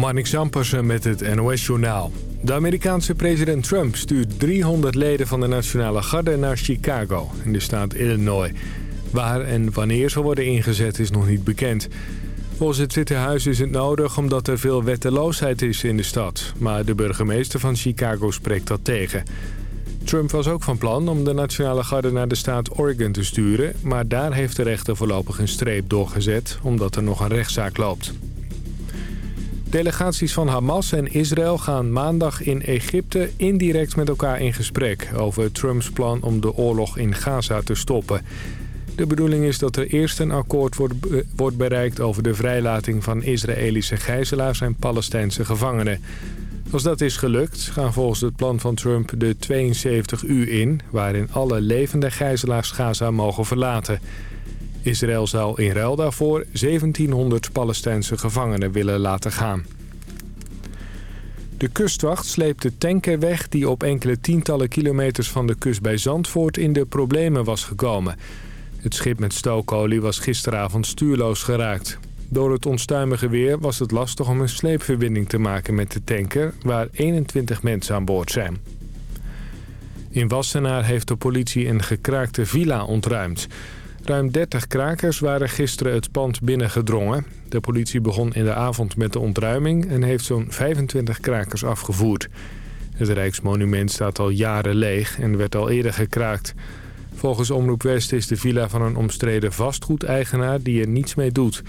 Marnik Zampersen met het NOS-journaal. De Amerikaanse president Trump stuurt 300 leden van de Nationale Garde naar Chicago, in de staat Illinois. Waar en wanneer ze worden ingezet is nog niet bekend. Volgens het Witte Huis is het nodig omdat er veel wetteloosheid is in de stad. Maar de burgemeester van Chicago spreekt dat tegen. Trump was ook van plan om de Nationale Garde naar de staat Oregon te sturen... maar daar heeft de rechter voorlopig een streep doorgezet omdat er nog een rechtszaak loopt. Delegaties van Hamas en Israël gaan maandag in Egypte indirect met elkaar in gesprek... over Trumps plan om de oorlog in Gaza te stoppen. De bedoeling is dat er eerst een akkoord wordt, bereikt over de vrijlating van Israëlische gijzelaars en Palestijnse gevangenen. Als dat is gelukt, gaan volgens het plan van Trump de 72 uur in... waarin alle levende gijzelaars Gaza mogen verlaten. Israël zou in ruil daarvoor 1700 Palestijnse gevangenen willen laten gaan. De kustwacht sleept de tanker weg die op enkele tientallen kilometers van de kust bij Zandvoort in de problemen was gekomen. Het schip met stookolie was gisteravond stuurloos geraakt. Door het onstuimige weer was het lastig om een sleepverbinding te maken met de tanker... waar 21 mensen aan boord zijn. In Wassenaar heeft de politie een gekraakte villa ontruimd. Ruim 30 krakers waren gisteren het pand binnengedrongen. De politie begon in de avond met de ontruiming... en heeft zo'n 25 krakers afgevoerd. Het Rijksmonument staat al jaren leeg en werd al eerder gekraakt... Volgens Omroep West is de villa van een omstreden vastgoedeigenaar die er niets mee doet.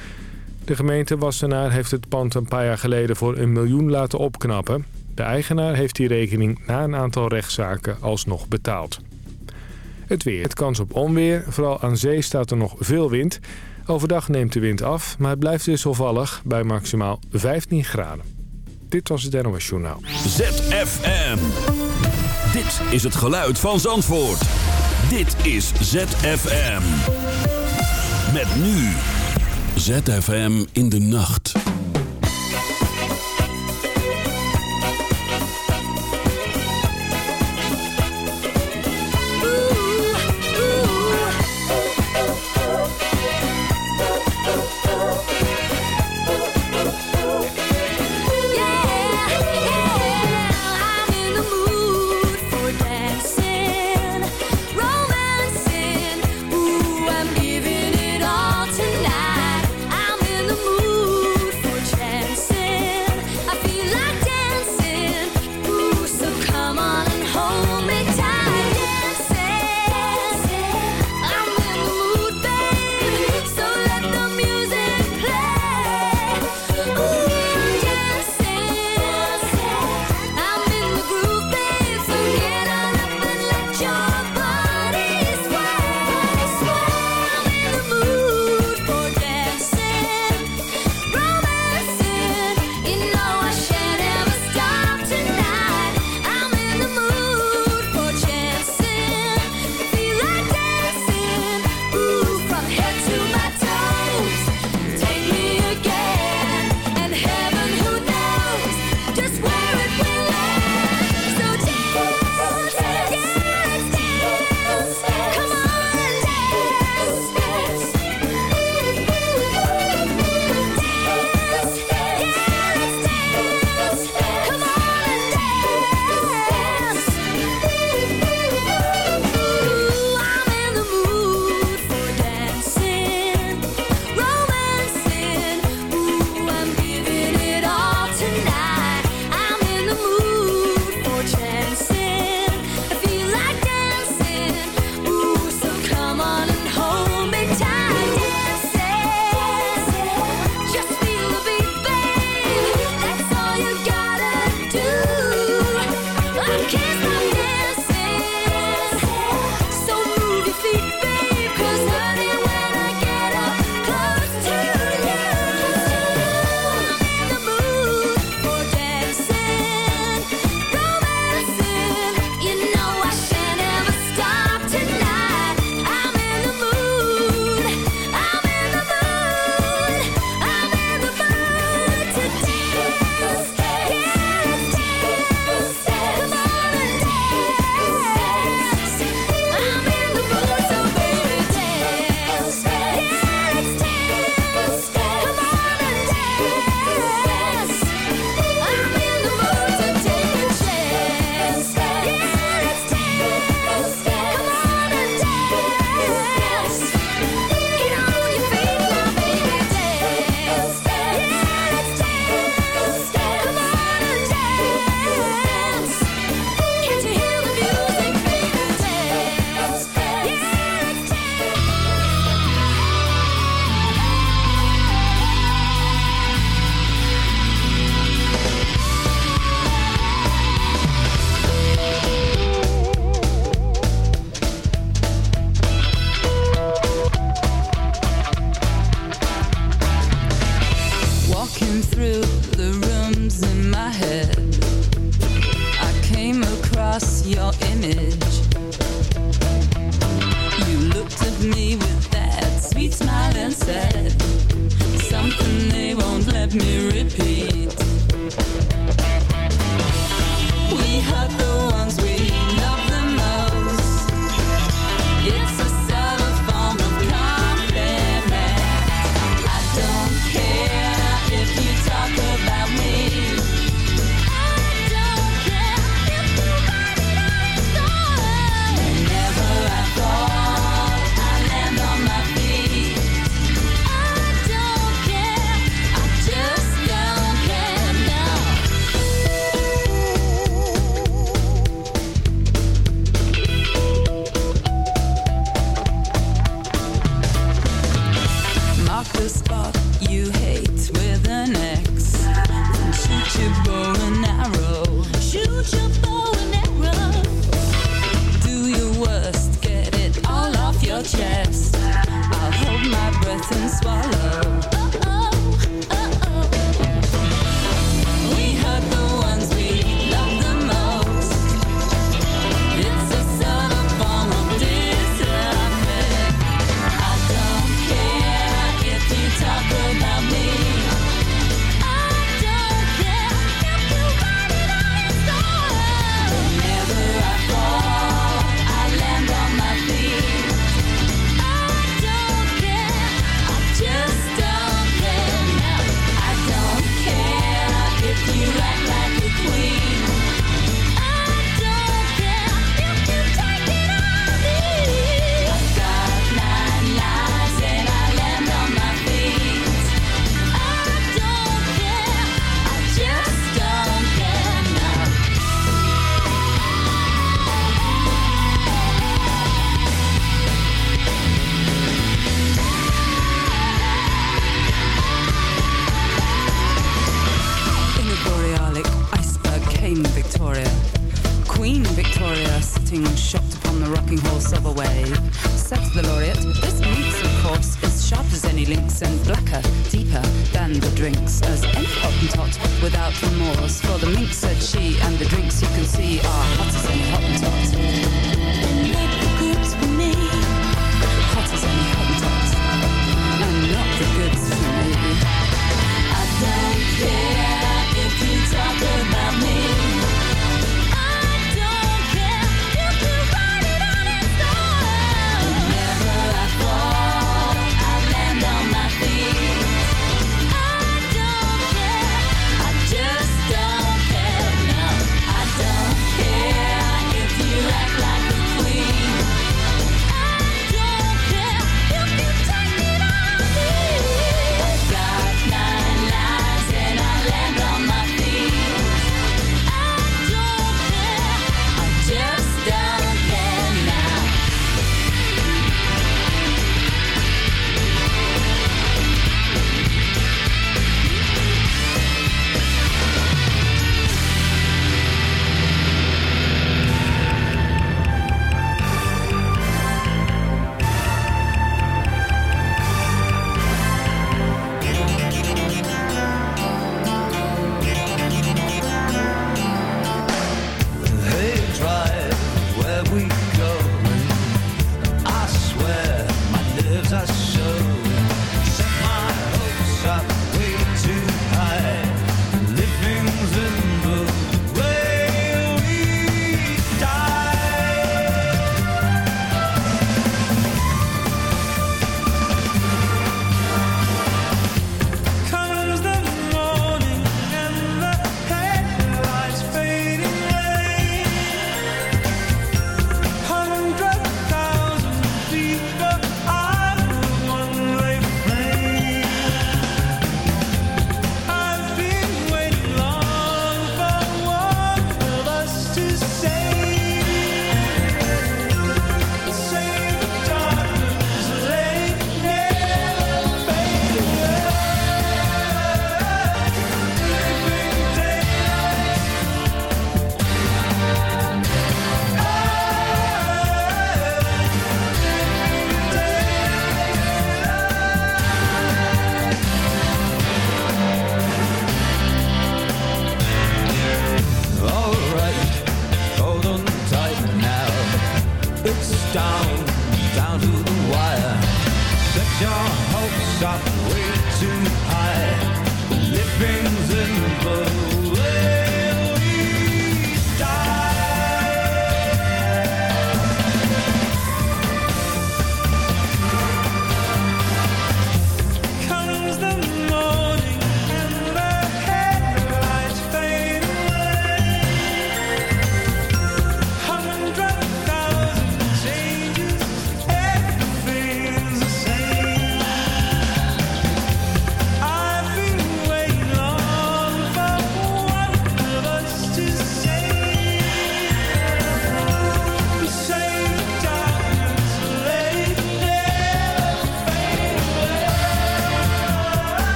De gemeente Wassenaar heeft het pand een paar jaar geleden voor een miljoen laten opknappen. De eigenaar heeft die rekening na een aantal rechtszaken alsnog betaald. Het weer. Het kans op onweer. Vooral aan zee staat er nog veel wind. Overdag neemt de wind af, maar het blijft wisselvallig bij maximaal 15 graden. Dit was het NOS Journaal. ZFM. Dit is het geluid van Zandvoort. Dit is ZFM. Met nu ZFM in de nacht.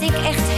dat ik echt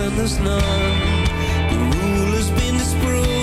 when there's none. The rule has been disproved.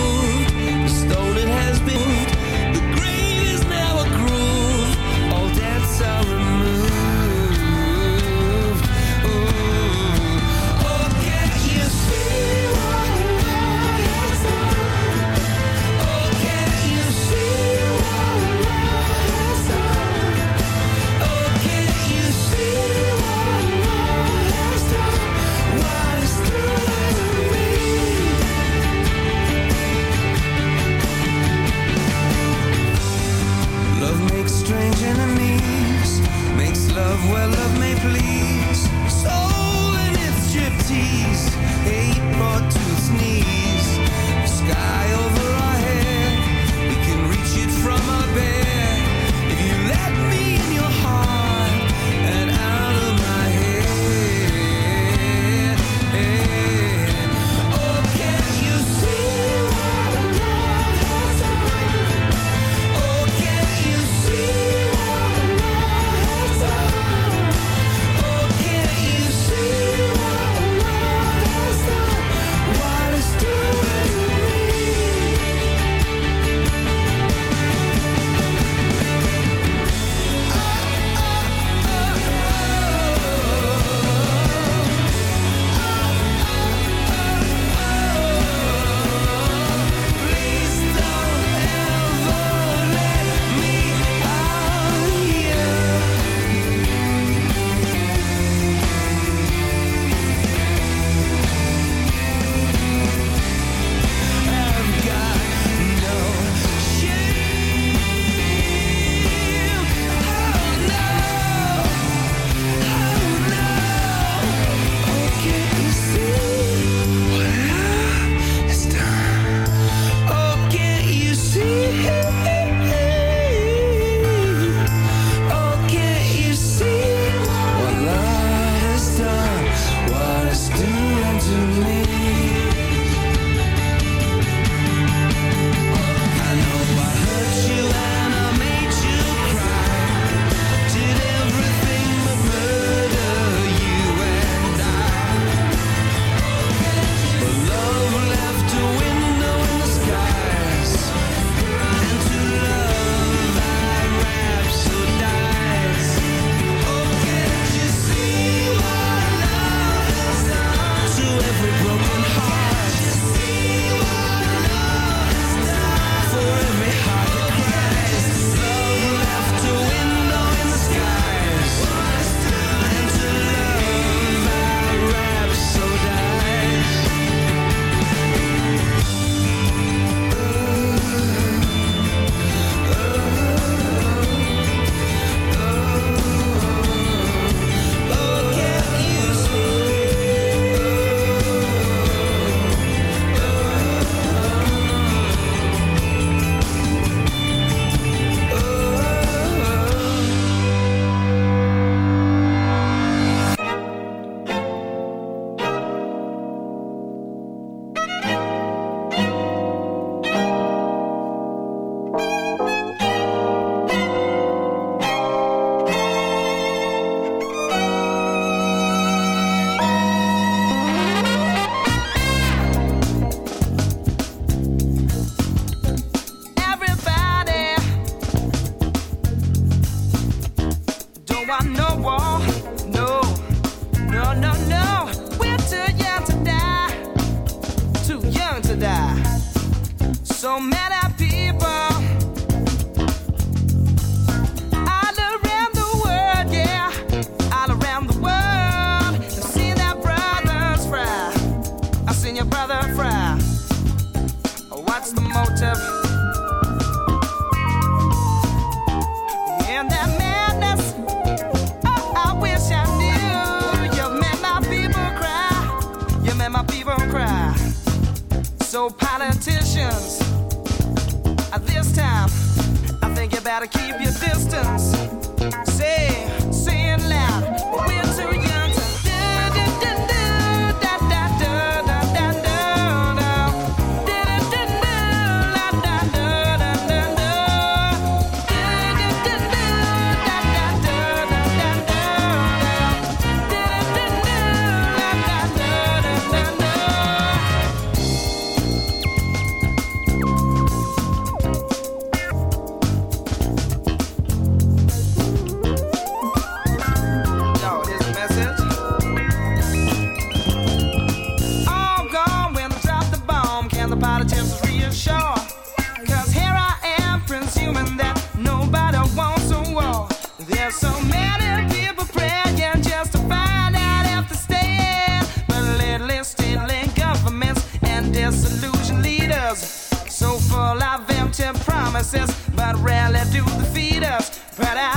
defeat us, but I